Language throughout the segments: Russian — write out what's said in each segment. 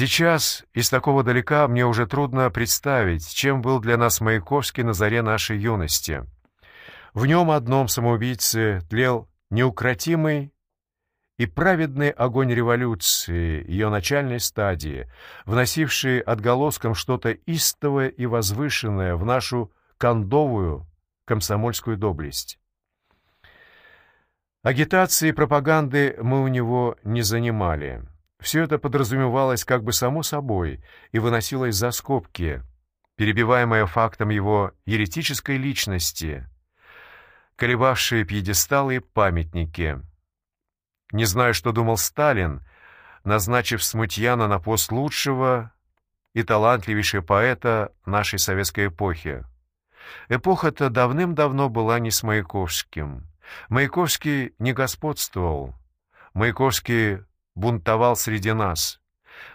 Сейчас из такого далека мне уже трудно представить, чем был для нас Маяковский на заре нашей юности. В нем одном самоубийце тлел неукротимый и праведный огонь революции, ее начальной стадии, вносивший отголоском что-то истовое и возвышенное в нашу кондовую комсомольскую доблесть. Агитации и пропаганды мы у него не занимали. Все это подразумевалось как бы само собой и выносилось за скобки, перебиваемое фактом его еретической личности, колебавшие пьедесталы и памятники. Не знаю, что думал Сталин, назначив Смутьяна на пост лучшего и талантливейшего поэта нашей советской эпохи. Эпоха-то давным-давно была не с Маяковским. Маяковский не господствовал. Маяковский бунтовал среди нас.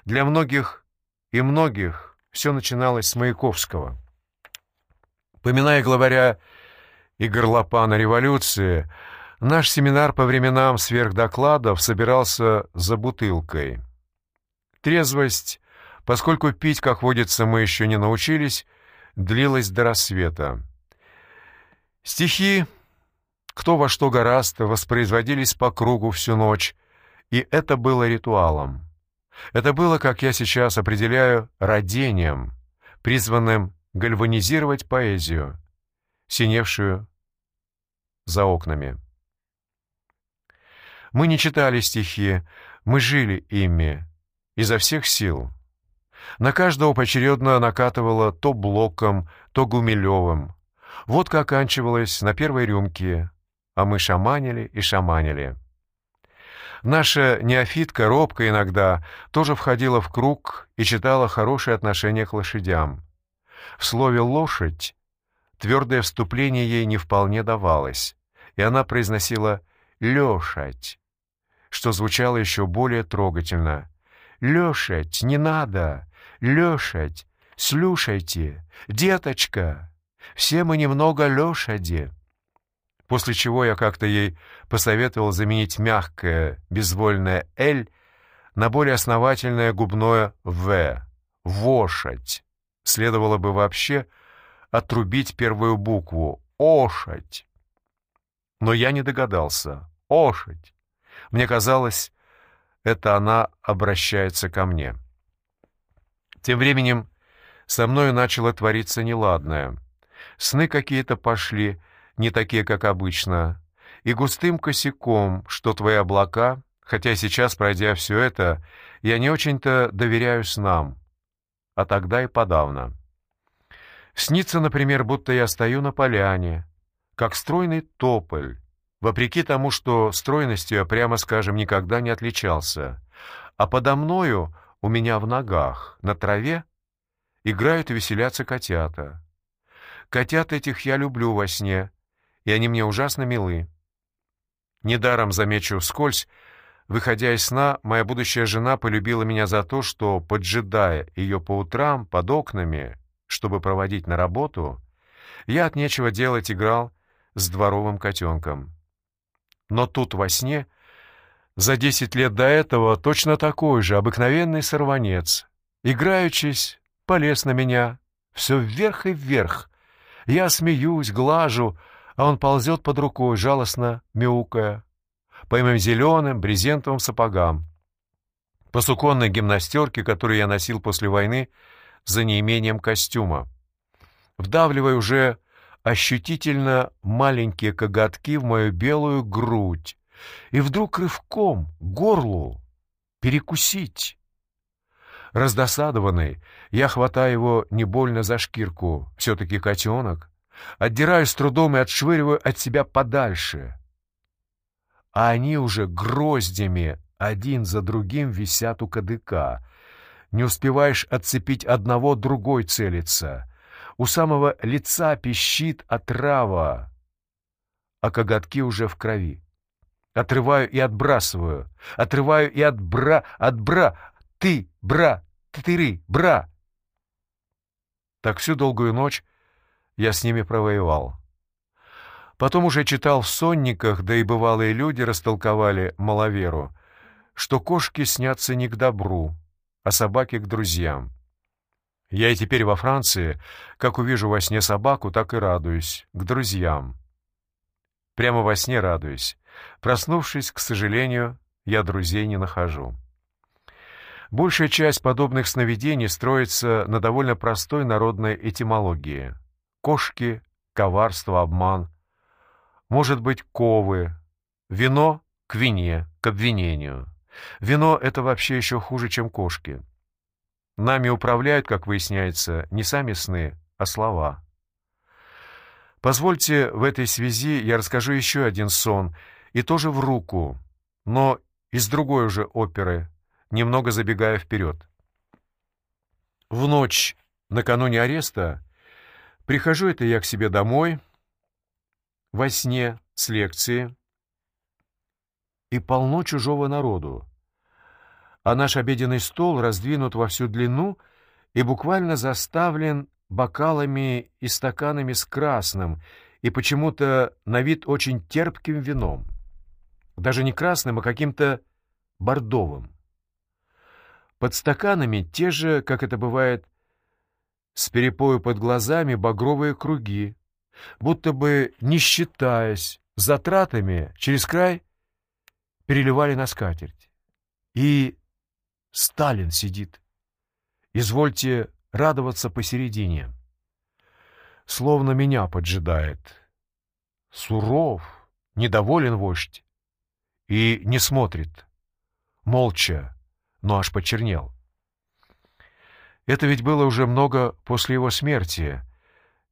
Для многих и многих все начиналось с Маяковского. Поминая главаря и горлопана революции, наш семинар по временам сверхдокладов собирался за бутылкой. Трезвость, поскольку пить, как водится, мы еще не научились, длилась до рассвета. Стихи, кто во что гораст, воспроизводились по кругу всю ночь, и это было ритуалом. Это было, как я сейчас определяю, родением, призванным гальванизировать поэзию, синевшую за окнами. Мы не читали стихи, мы жили ими, изо всех сил. На каждого поочередно накатывало то Блоком, то Гумилевым. Вот как оканчивалось на первой рюмке, а мы шаманили и шаманили. Наша неофитка, робко иногда, тоже входила в круг и читала хорошее отношение к лошадям. В слове «лошадь» твердое вступление ей не вполне давалось, и она произносила «лешать», что звучало еще более трогательно. «Лешать, не надо! Лешать! Слушайте! Деточка! Все мы немного лошади!» После чего я как-то ей посоветовал заменить мягкое, безвольное «л» на более основательное губное «в» — «вошать». Следовало бы вообще отрубить первую букву «ошать». Но я не догадался. «Ошать». Мне казалось, это она обращается ко мне. Тем временем со мною начало твориться неладное. Сны какие-то пошли — не такие, как обычно, и густым косяком, что твои облака, хотя сейчас, пройдя все это, я не очень-то доверяю снам, а тогда и подавно. Снится, например, будто я стою на поляне, как стройный тополь, вопреки тому, что стройностью я, прямо скажем, никогда не отличался, а подо мною, у меня в ногах, на траве, играют и веселятся котята. Котят этих я люблю во сне, и они мне ужасно милы. Недаром, замечу вскользь, выходя из сна, моя будущая жена полюбила меня за то, что, поджидая ее по утрам под окнами, чтобы проводить на работу, я от нечего делать играл с дворовым котенком. Но тут во сне, за десять лет до этого, точно такой же обыкновенный сорванец, играючись, полез на меня, все вверх и вверх. Я смеюсь, глажу, а он ползет под рукой, жалостно мяукая, по моим зеленым брезентовым сапогам, по суконной гимнастерке, которую я носил после войны за неимением костюма, вдавливая уже ощутительно маленькие коготки в мою белую грудь, и вдруг рывком горлу перекусить. Раздосадованный, я хватаю его не больно за шкирку, все-таки котенок, Отдираю с трудом и отшвыриваю от себя подальше. А они уже гроздями один за другим висят у кадыка. Не успеваешь отцепить одного, другой целится. У самого лица пищит отрава, а коготки уже в крови. Отрываю и отбрасываю. Отрываю и отбра... Отбра... Ты, бра, ты, бра. Так всю долгую ночь я с ними провоевал. Потом уже читал в сонниках, да и бывалые люди растолковали маловеру, что кошки снятся не к добру, а собаки к друзьям. Я и теперь во Франции, как увижу во сне собаку, так и радуюсь, к друзьям. Прямо во сне радуюсь. Проснувшись, к сожалению, я друзей не нахожу. Большая часть подобных сновидений строится на довольно простой народной этимологии. Кошки, коварство, обман. Может быть, ковы. Вино к вине, к обвинению. Вино — это вообще еще хуже, чем кошки. Нами управляют, как выясняется, не сами сны, а слова. Позвольте в этой связи я расскажу еще один сон, и тоже в руку, но из другой уже оперы, немного забегая вперед. В ночь накануне ареста прихожу это я к себе домой, во сне с лекции, и полно чужого народу а наш обеденный стол раздвинут во всю длину и буквально заставлен бокалами и стаканами с красным и почему-то на вид очень терпким вином. Даже не красным, а каким-то бордовым. Под стаканами те же, как это бывает, с перепою под глазами багровые круги, будто бы, не считаясь затратами, через край переливали на скатерть. И Сталин сидит. Извольте радоваться посередине. Словно меня поджидает. Суров, недоволен вождь. И не смотрит. Молча, но аж почернел. Это ведь было уже много после его смерти.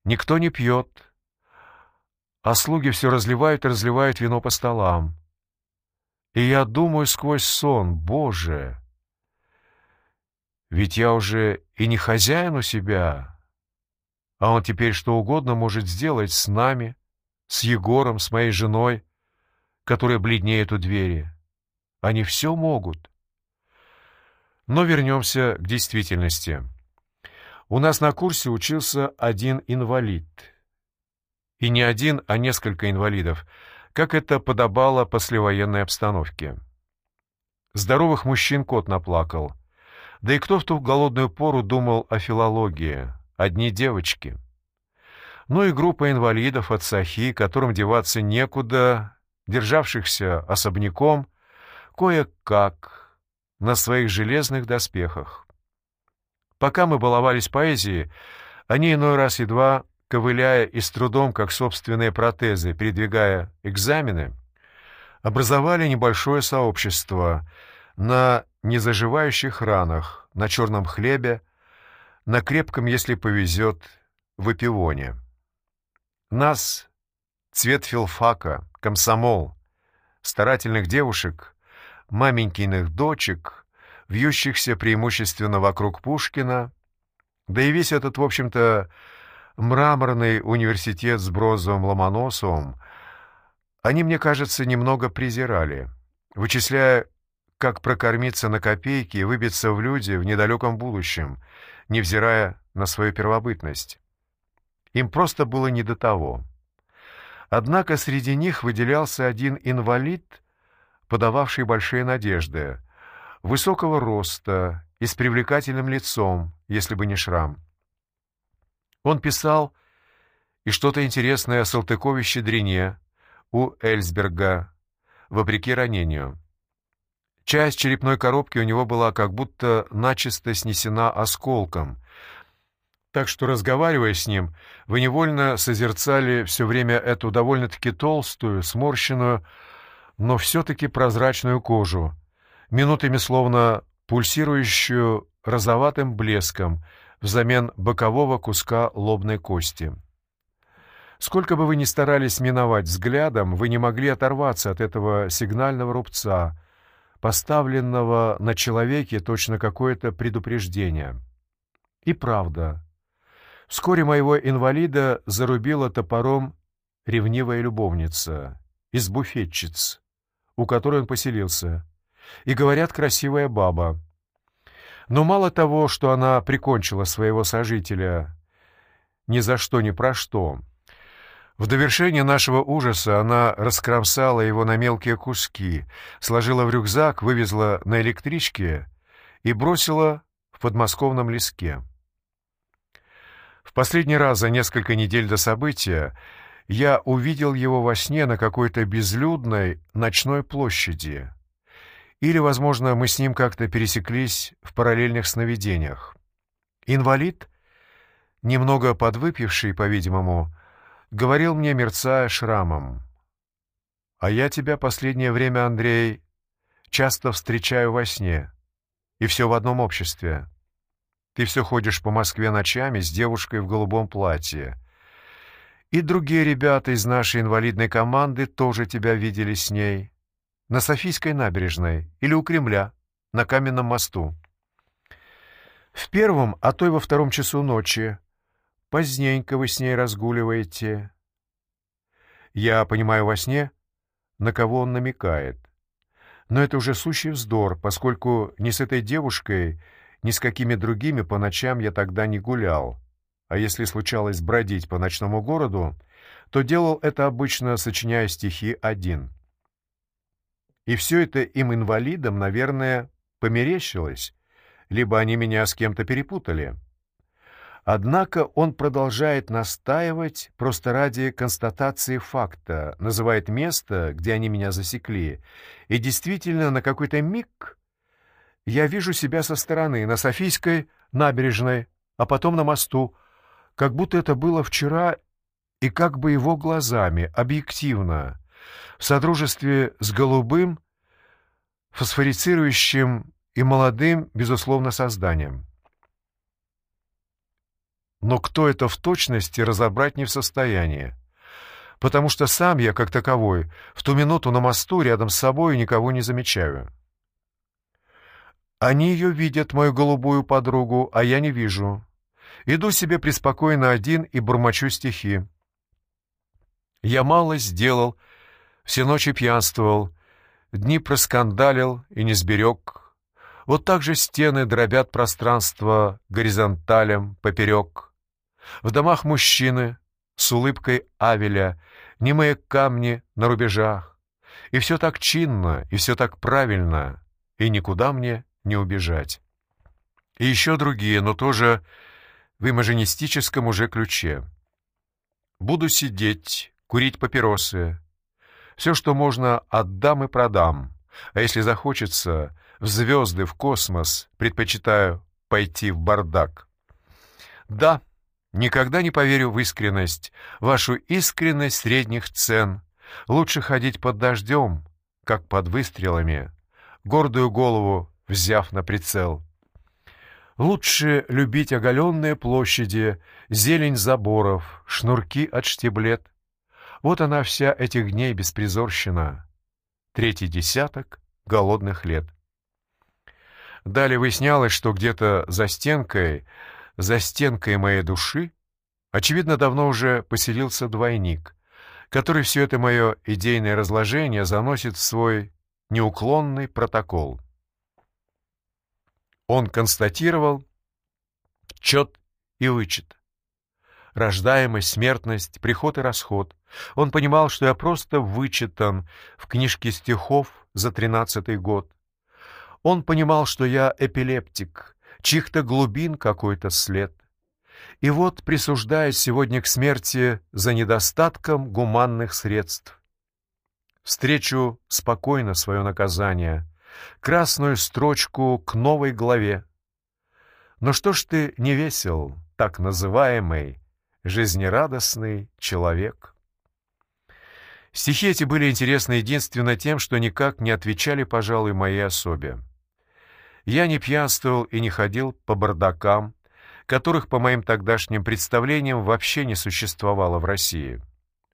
Никто не пьет, а слуги все разливают и разливают вино по столам. И я думаю сквозь сон, Боже, ведь я уже и не хозяин у себя, а он теперь что угодно может сделать с нами, с Егором, с моей женой, которая бледнеет у двери. Они все могут. Но вернемся к действительности. У нас на курсе учился один инвалид. И не один, а несколько инвалидов, как это подобало послевоенной обстановке. Здоровых мужчин кот наплакал — да и кто в ту голодную пору думал о филологии? Одни девочки. Ну и группа инвалидов от Сахи, которым деваться некуда, державшихся особняком, кое-как, на своих железных доспехах. Пока мы баловались поэзией, они иной раз едва ковыляя и с трудом, как собственные протезы, передвигая экзамены, образовали небольшое сообщество — на незаживающих ранах, на черном хлебе, на крепком, если повезет, выпивоне. Нас, цвет филфака, комсомол, старательных девушек, маменькиных дочек, вьющихся преимущественно вокруг Пушкина, да и весь этот, в общем-то, мраморный университет с бронзовым Ломоносовым, они, мне кажется, немного презирали, вычисляя как прокормиться на копейки и выбиться в люди в недалеком будущем, невзирая на свою первобытность. Им просто было не до того. Однако среди них выделялся один инвалид, подававший большие надежды, высокого роста и с привлекательным лицом, если бы не шрам. Он писал и что-то интересное о Салтыкове-Щедрине у Эльсберга, вопреки ранению. Часть черепной коробки у него была как будто начисто снесена осколком, так что, разговаривая с ним, вы невольно созерцали все время эту довольно-таки толстую, сморщенную, но все-таки прозрачную кожу, минутами словно пульсирующую розоватым блеском взамен бокового куска лобной кости. Сколько бы вы ни старались миновать взглядом, вы не могли оторваться от этого сигнального рубца, поставленного на человеке точно какое-то предупреждение. И правда, вскоре моего инвалида зарубила топором ревнивая любовница из буфетчиц, у которой он поселился, и, говорят, красивая баба. Но мало того, что она прикончила своего сожителя ни за что, ни про что — в довершение нашего ужаса она раскромсала его на мелкие куски, сложила в рюкзак, вывезла на электричке и бросила в подмосковном леске. В последний раз за несколько недель до события я увидел его во сне на какой-то безлюдной ночной площади. Или, возможно, мы с ним как-то пересеклись в параллельных сновидениях. Инвалид, немного подвыпивший, по-видимому, говорил мне, мерцая шрамом. «А я тебя последнее время, Андрей, часто встречаю во сне, и все в одном обществе. Ты все ходишь по Москве ночами с девушкой в голубом платье. И другие ребята из нашей инвалидной команды тоже тебя видели с ней. На Софийской набережной или у Кремля, на Каменном мосту. В первом, а то и во втором часу ночи. Поздненько вы с ней разгуливаете. Я понимаю во сне, на кого он намекает. Но это уже сущий вздор, поскольку ни с этой девушкой, ни с какими другими по ночам я тогда не гулял. А если случалось бродить по ночному городу, то делал это обычно, сочиняя стихи один. И все это им, инвалидам, наверное, померещилось, либо они меня с кем-то перепутали. Однако он продолжает настаивать просто ради констатации факта, называет место, где они меня засекли, и действительно на какой-то миг я вижу себя со стороны, на Софийской набережной, а потом на мосту, как будто это было вчера и как бы его глазами, объективно, в содружестве с голубым, фосфорицирующим и молодым, безусловно, созданием. Но кто это в точности разобрать не в состоянии, потому что сам я, как таковой, в ту минуту на мосту рядом с собой никого не замечаю. Они ее видят, мою голубую подругу, а я не вижу. Иду себе преспокойно один и бормочу стихи. Я мало сделал, все ночи пьянствовал, дни проскандалил и не сберег. Вот так же стены дробят пространство горизонталем поперек. В домах мужчины с улыбкой Авеля, немые камни на рубежах. И все так чинно, и все так правильно, и никуда мне не убежать. И еще другие, но тоже в имажинистическом уже ключе. Буду сидеть, курить папиросы. Все, что можно, отдам и продам. А если захочется, в звезды, в космос, предпочитаю пойти в бардак. Да, никогда не поверю в искренность, вашу искренность средних цен. Лучше ходить под дождем, как под выстрелами, гордую голову взяв на прицел. Лучше любить оголенные площади, зелень заборов, шнурки от штиблет. Вот она вся этих дней беспризорщина. Третий десяток голодных лет. Далее выяснялось, что где-то за стенкой, за стенкой моей души, очевидно, давно уже поселился двойник, который все это мое идейное разложение заносит в свой неуклонный протокол. Он констатировал чет и вычет. Рождаемость, смертность, приход и расход. Он понимал, что я просто вычитан в книжке стихов за тринадцатый год. Он понимал, что я эпилептик, чьих-то глубин какой-то след. И вот присуждает сегодня к смерти за недостатком гуманных средств. Встречу спокойно свое наказание — красную строчку к новой главе. Но что ж ты не весел, так называемый жизнерадостный человек? Стихи эти были интересны единственно тем, что никак не отвечали, пожалуй, моей особе. Я не пьянствовал и не ходил по бардакам, которых, по моим тогдашним представлениям, вообще не существовало в России.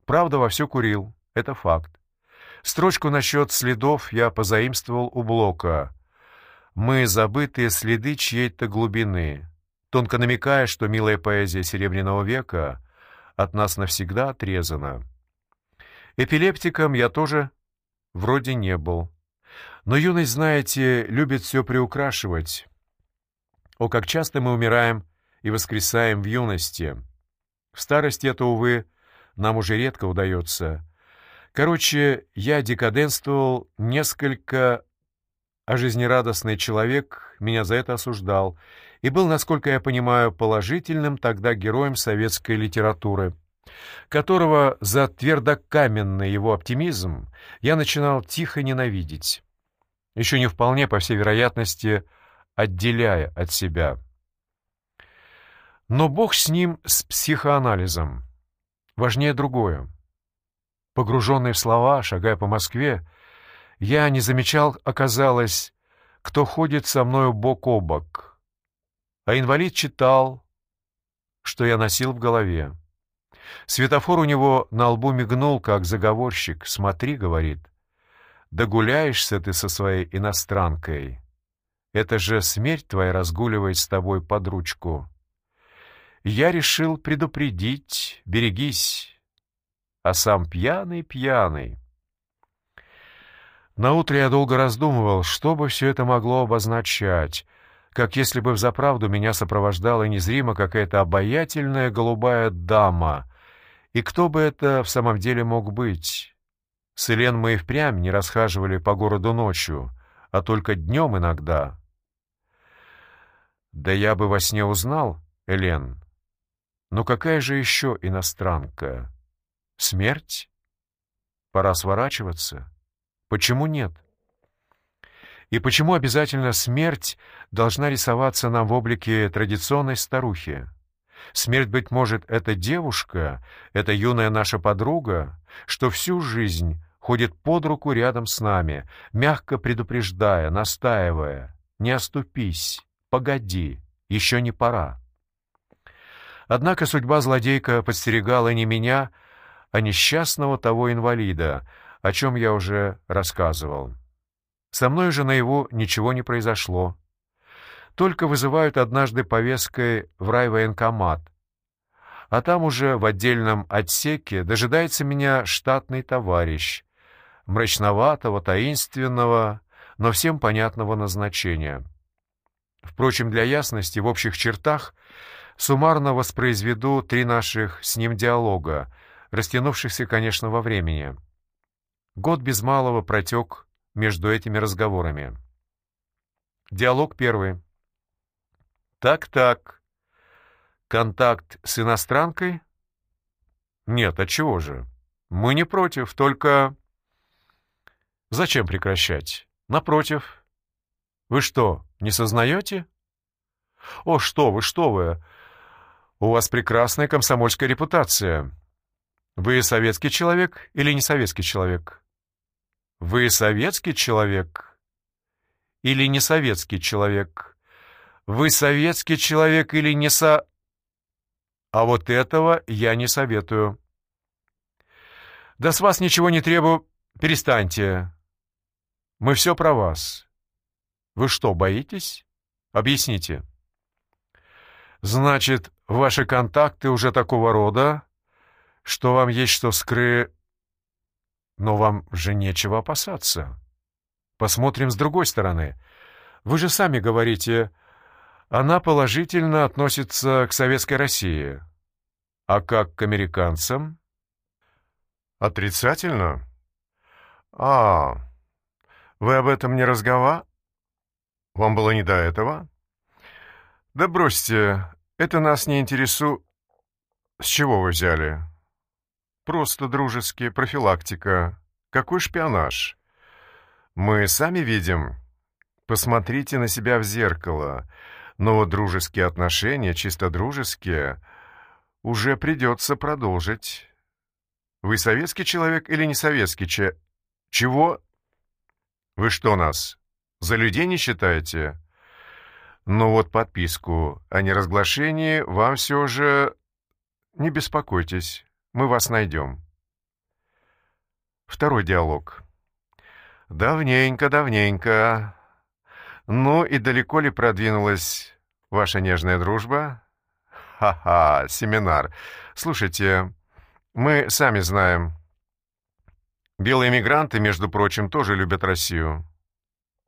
Правда, вовсю курил, это факт. Строчку насчет следов я позаимствовал у Блока. «Мы забытые следы чьей-то глубины», тонко намекая, что милая поэзия Серебряного века от нас навсегда отрезана. Эпилептиком я тоже вроде не был. Но юность, знаете, любит все приукрашивать. О, как часто мы умираем и воскресаем в юности. В старости это, увы, нам уже редко удается. Короче, я декаденствовал несколько а жизнерадостный человек меня за это осуждал и был, насколько я понимаю, положительным тогда героем советской литературы, которого за твердокаменный его оптимизм я начинал тихо ненавидеть, еще не вполне, по всей вероятности, отделяя от себя. Но Бог с ним, с психоанализом. Важнее другое. Погруженный в слова, шагая по Москве, я не замечал, оказалось, кто ходит со мною бок о бок. А инвалид читал, что я носил в голове. Светофор у него на лбу мигнул, как заговорщик. «Смотри», — говорит, — «догуляешься ты со своей иностранкой. Это же смерть твоя разгуливает с тобой под ручку». Я решил предупредить, берегись, а сам пьяный-пьяный. Наутро я долго раздумывал, что бы все это могло обозначать, как если бы взаправду меня сопровождала незримо какая-то обаятельная голубая дама. И кто бы это в самом деле мог быть? С Элен мы и впрямь не расхаживали по городу ночью, а только днем иногда. Да я бы во сне узнал, Элен. Но какая же еще иностранка? Смерть? Пора сворачиваться. Почему нет? И почему обязательно смерть должна рисоваться нам в облике традиционной старухи? Смерть, быть может, это девушка, это юная наша подруга, что всю жизнь ходит под руку рядом с нами, мягко предупреждая, настаивая, «Не оступись, погоди, еще не пора». Однако судьба злодейка подстерегала не меня, а несчастного того инвалида, о чем я уже рассказывал. Со мной же на его ничего не произошло. Только вызывают однажды повесткой в райвоенкомат. А там уже в отдельном отсеке дожидается меня штатный товарищ, мрачноватого, таинственного, но всем понятного назначения. Впрочем, для ясности, в общих чертах, суммарно воспроизведу три наших с ним диалога, растянувшихся, конечно, во времени. Год без малого протек между этими разговорами. Диалог первый. Так-так. Контакт с иностранкой? Нет, отчего же? Мы не против, только... Зачем прекращать? Напротив. Вы что, не сознаете? О, что вы, что вы! У вас прекрасная комсомольская репутация. Вы советский человек или не советский человек? Вы советский человек или не советский человек? Вы советский человек или не со... А вот этого я не советую. Да с вас ничего не требую. Перестаньте. Мы все про вас. Вы что, боитесь? Объясните. Значит, ваши контакты уже такого рода, что вам есть что скры... Но вам же нечего опасаться. Посмотрим с другой стороны. Вы же сами говорите, она положительно относится к Советской России. А как к американцам? Отрицательно? А, вы об этом не разговаривали? Вам было не до этого? Да бросьте, это нас не интересует. С чего вы взяли? Просто дружески, профилактика. Какой шпионаж? Мы сами видим. Посмотрите на себя в зеркало. Но дружеские отношения, чисто дружеские, уже придется продолжить. Вы советский человек или не советский че... Чего? Вы что нас, за людей не считаете? Ну вот подписку о неразглашении вам все же... Не беспокойтесь, мы вас найдем. Второй диалог. Давненько, давненько. Ну и далеко ли продвинулась ваша нежная дружба? Ха-ха, семинар. Слушайте, мы сами знаем. Белые мигранты, между прочим, тоже любят Россию.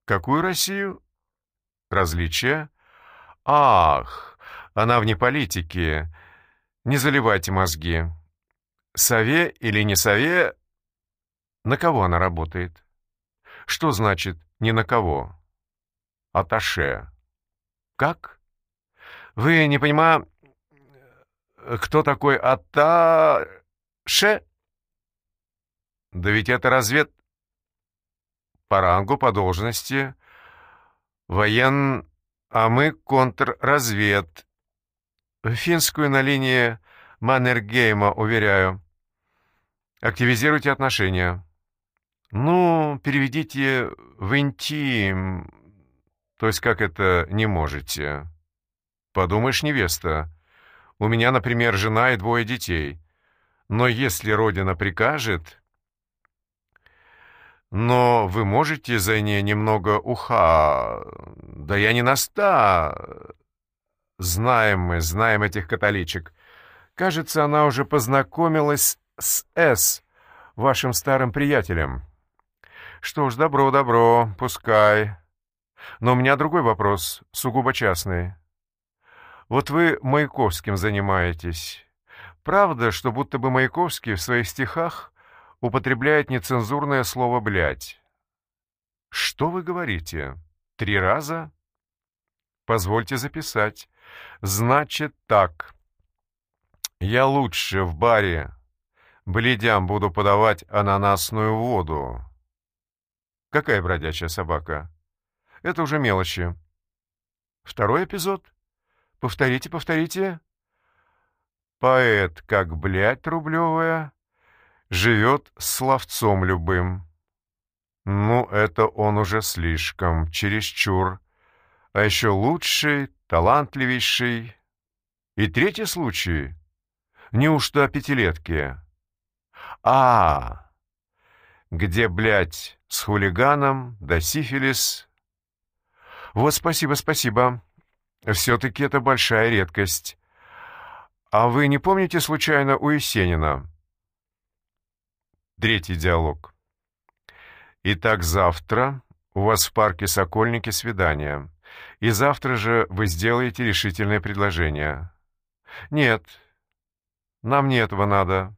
Какую Россию? Различия? Ах, она вне политики. Не заливайте мозги. Сове или не сове, на кого она работает? Что значит «ни на кого»? аташе. Как? Вы не понимаю, кто такой аташе? Да ведь это развед... По рангу, по должности. Воен... А мы контрразвед. Финскую на линии Маннергейма, уверяю. Активизируйте отношения. Ну, переведите в интим. То есть как это не можете? Подумаешь, невеста. У меня, например, жена и двое детей. Но если Родина прикажет... Но вы можете за ней немного уха... Да я не на ста... Знаем мы, знаем этих католичек. Кажется, она уже познакомилась С, вашим старым приятелем. Что ж, добро, добро, пускай. Но у меня другой вопрос, сугубо частный. Вот вы Маяковским занимаетесь. Правда, что будто бы Маяковский в своих стихах употребляет нецензурное слово «блядь»? Что вы говорите? Три раза? Позвольте записать. Значит так. Я лучше в баре бледям буду подавать ананасную воду. Какая бродячая собака? Это уже мелочи. Второй эпизод? Повторите, повторите. Поэт, как блядь рублевая, живет с словцом любым. Ну, это он уже слишком, чересчур. А еще лучший, талантливейший. И третий случай. Неужто о пятилетке? А, где, блядь, с хулиганом, да сифилис. Вот спасибо, спасибо. Все-таки это большая редкость. А вы не помните случайно у Есенина? Третий диалог. Итак, завтра у вас в парке Сокольники свидание. И завтра же вы сделаете решительное предложение. Нет, нам не этого надо.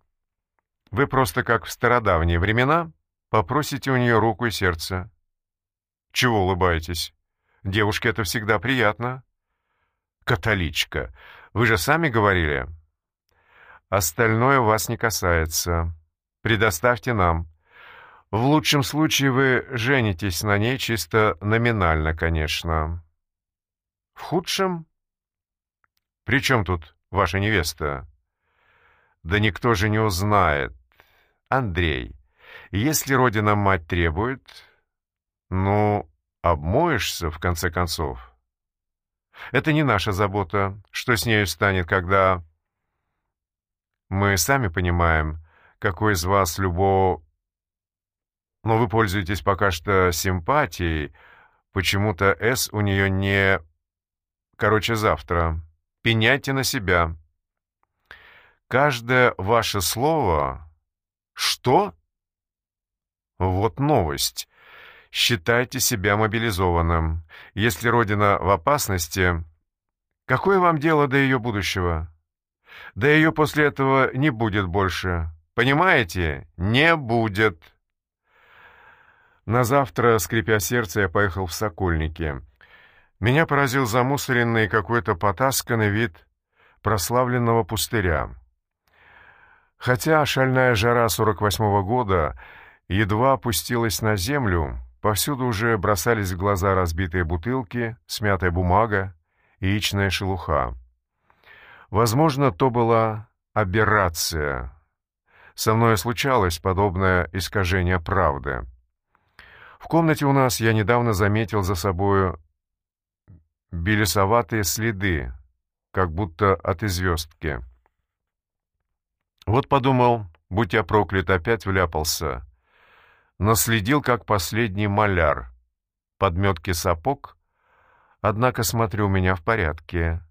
Вы просто как в стародавние времена попросите у нее руку и сердце. Чего улыбаетесь? Девушке это всегда приятно. Католичка, вы же сами говорили. Остальное вас не касается. Предоставьте нам. В лучшем случае вы женитесь на ней чисто номинально, конечно. В худшем? При чем тут ваша невеста? Да никто же не узнает. Андрей, если родина-мать требует, ну, обмоешься, в конце концов. Это не наша забота, что с нею станет, когда... Мы сами понимаем, какой из вас любого... Но вы пользуетесь пока что симпатией. Почему-то «С» у нее не... Короче, завтра. Пеняйте на себя. Каждое ваше слово что? Вот новость. Считайте себя мобилизованным. Если Родина в опасности, какое вам дело до ее будущего? Да ее после этого не будет больше. Понимаете? Не будет. На завтра, скрипя сердце, я поехал в Сокольники. Меня поразил замусоренный какой-то потасканный вид прославленного пустыря. Хотя шальная жара 48-го года едва опустилась на землю, повсюду уже бросались в глаза разбитые бутылки, смятая бумага, яичная шелуха. Возможно, то была аберрация. Со мной случалось подобное искажение правды. В комнате у нас я недавно заметил за собою белесоватые следы, как будто от известки. Вот подумал, будь я проклят, опять вляпался. Наследил, как последний маляр. Подметки сапог, однако, смотрю, у меня в порядке.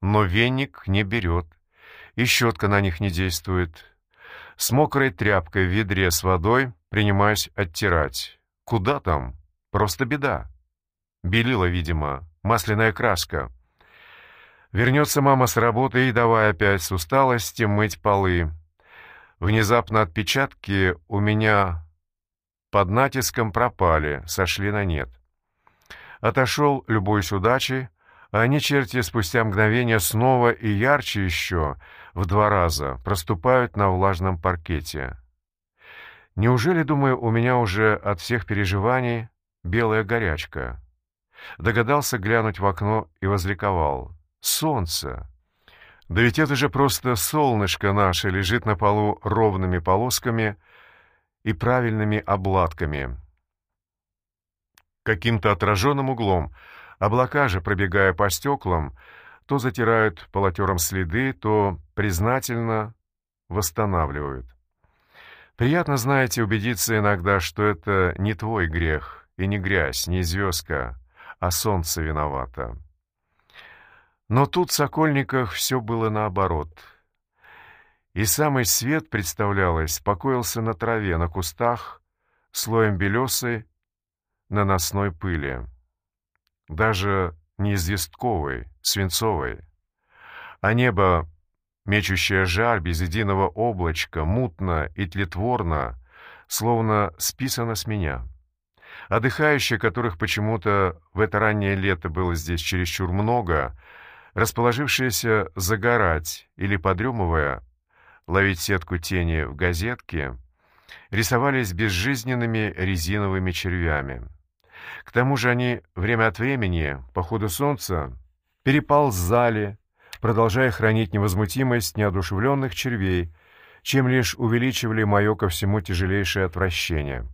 Но веник не берет, и щетка на них не действует. С мокрой тряпкой в ведре с водой принимаюсь оттирать. Куда там? Просто беда. Белила, видимо, масляная краска. Вернется мама с работы и давай опять с усталости мыть полы. Внезапно отпечатки у меня под натиском пропали, сошли на нет. Отошел любой с удачей, а они, черти, спустя мгновение снова и ярче еще, в два раза, проступают на влажном паркете. Неужели, думаю, у меня уже от всех переживаний белая горячка? Догадался глянуть в окно и возликовал. Солнце! Да ведь это же просто солнышко наше лежит на полу ровными полосками и правильными обладками. Каким-то отраженным углом. Облака же, пробегая по стеклам, то затирают полотером следы, то признательно восстанавливают. Приятно, знаете, убедиться иногда, что это не твой грех и не грязь, не звездка, а солнце виновато. Но тут в Сокольниках все было наоборот. И самый свет, представлялось, покоился на траве, на кустах, слоем белесой, наносной пыли. Даже не известковой, свинцовой. А небо, мечущее жар без единого облачка, мутно и тлетворно, словно списано с меня. Отдыхающие, которых почему-то в это раннее лето было здесь чересчур много, расположившиеся загорать или подремывая, ловить сетку тени в газетке, рисовались безжизненными резиновыми червями. К тому же они время от времени, по ходу солнца, переползали, продолжая хранить невозмутимость неодушевленных червей, чем лишь увеличивали мое ко всему тяжелейшее отвращение.